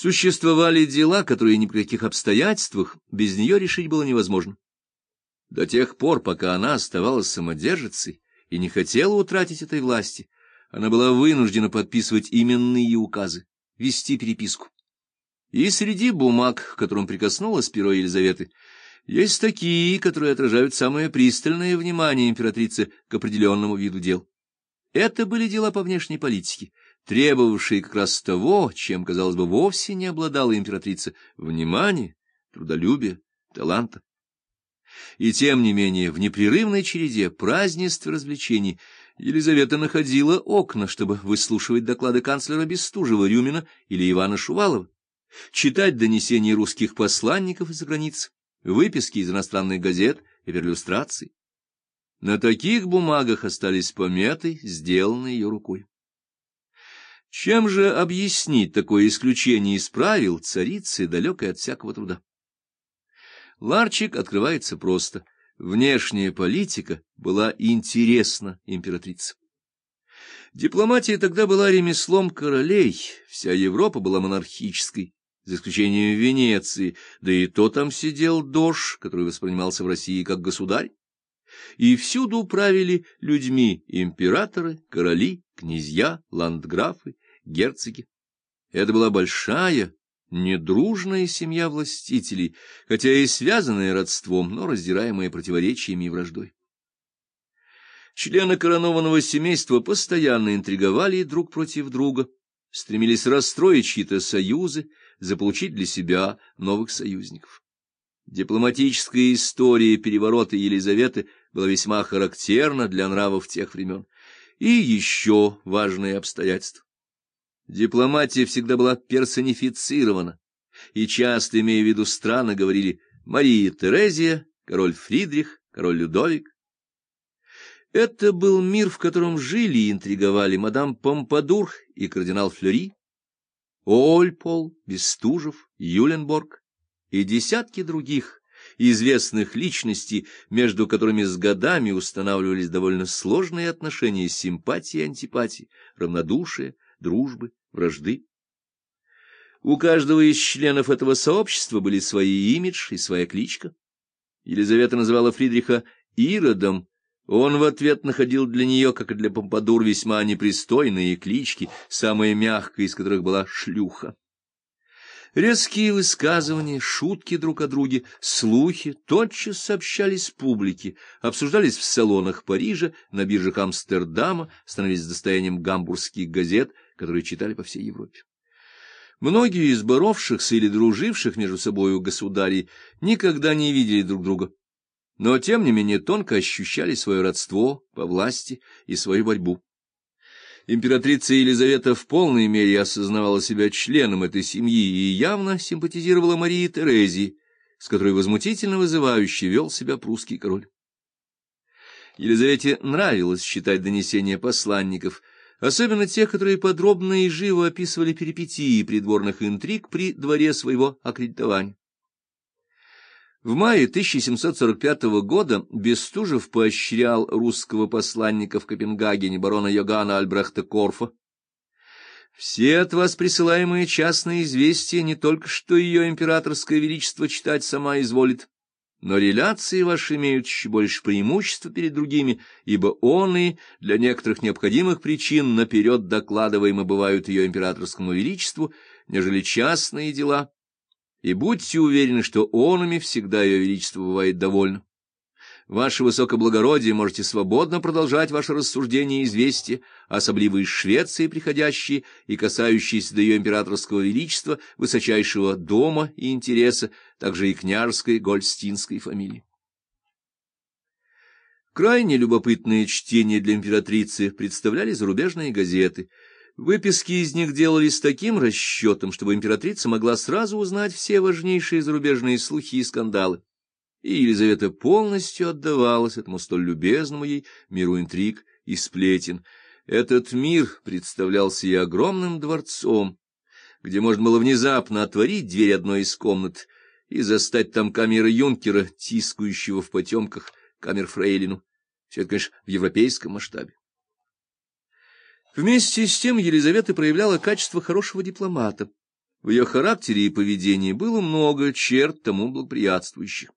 Существовали дела, которые ни при каких обстоятельствах без нее решить было невозможно. До тех пор, пока она оставалась самодержицей и не хотела утратить этой власти, она была вынуждена подписывать именные указы, вести переписку. И среди бумаг, к которым прикоснулась перо Елизаветы, есть такие, которые отражают самое пристальное внимание императрицы к определенному виду дел. Это были дела по внешней политике, требовавшие как раз того, чем, казалось бы, вовсе не обладала императрица — внимания, трудолюбия, таланта. И тем не менее, в непрерывной череде празднеств и развлечений Елизавета находила окна, чтобы выслушивать доклады канцлера Бестужева, Рюмина или Ивана Шувалова, читать донесения русских посланников из-за границ, выписки из иностранных газет и перлюстраций. На таких бумагах остались пометы, сделанные ее рукой. Чем же объяснить такое исключение из правил царицы, далекой от всякого труда? Ларчик открывается просто. Внешняя политика была интересна императрице. Дипломатия тогда была ремеслом королей, вся Европа была монархической, за исключением Венеции, да и то там сидел дож, который воспринимался в России как государь. И всюду правили людьми императоры, короли, князья, ландграфы, герцоги. Это была большая, недружная семья властителей, хотя и связанная родством, но раздираемая противоречиями и враждой. Члены коронованного семейства постоянно интриговали друг против друга, стремились расстроить чьи-то союзы, заполучить для себя новых союзников. Дипломатическая история переворота Елизаветы была весьма характерна для нравов тех времен. И еще важное обстоятельство. Дипломатия всегда была персонифицирована, и часто, имея в виду страны, говорили Мария Терезия, король Фридрих, король Людовик. Это был мир, в котором жили и интриговали мадам Помпадур и кардинал Флюри, Ольпол, Бестужев, Юленборг и десятки других известных личностей, между которыми с годами устанавливались довольно сложные отношения симпатии и антипатии, равнодушия, дружбы, вражды. У каждого из членов этого сообщества были свои имидж и своя кличка. Елизавета называла Фридриха Иродом, он в ответ находил для нее, как и для Помпадур, весьма непристойные клички, самая мягкая из которых была шлюха. Резкие высказывания, шутки друг о друге, слухи тотчас сообщались публике, обсуждались в салонах Парижа, на биржах Амстердама, становились достоянием гамбургских газет, которые читали по всей Европе. Многие из боровшихся или друживших между собою государей никогда не видели друг друга, но тем не менее тонко ощущали свое родство по власти и свою борьбу. Императрица Елизавета в полной мере осознавала себя членом этой семьи и явно симпатизировала Марии Терезии, с которой возмутительно вызывающе вел себя прусский король. Елизавете нравилось читать донесения посланников, особенно тех, которые подробно и живо описывали перипетии придворных интриг при дворе своего аккредитования. В мае 1745 года Бестужев поощрял русского посланника в Копенгагене барона Йоганна Альбрехта Корфа. «Все от вас присылаемые частные известия не только что ее императорское величество читать сама изволит, но реляции ваши имеют еще больше преимущества перед другими, ибо он и для некоторых необходимых причин наперед докладываемы бывают ее императорскому величеству, нежели частные дела» и будьте уверены, что онами всегда ее величество бывает довольно. Ваше высокоблагородие можете свободно продолжать ваше рассуждение и известия, особливо из Швеции приходящие и касающиеся до ее императорского величества, высочайшего дома и интереса, также и княжеской гольстинской фамилии. Крайне любопытные чтения для императрицы представляли зарубежные газеты — Выписки из них делались таким расчетом, чтобы императрица могла сразу узнать все важнейшие зарубежные слухи и скандалы. И Елизавета полностью отдавалась этому столь любезному ей миру интриг и сплетен. Этот мир представлялся ей огромным дворцом, где можно было внезапно отворить дверь одной из комнат и застать там камеры юнкера, тискающего в потемках камер фрейлину. Все это, конечно, в европейском масштабе. Вместе с тем Елизавета проявляла качество хорошего дипломата. В ее характере и поведении было много черт тому благоприятствующих.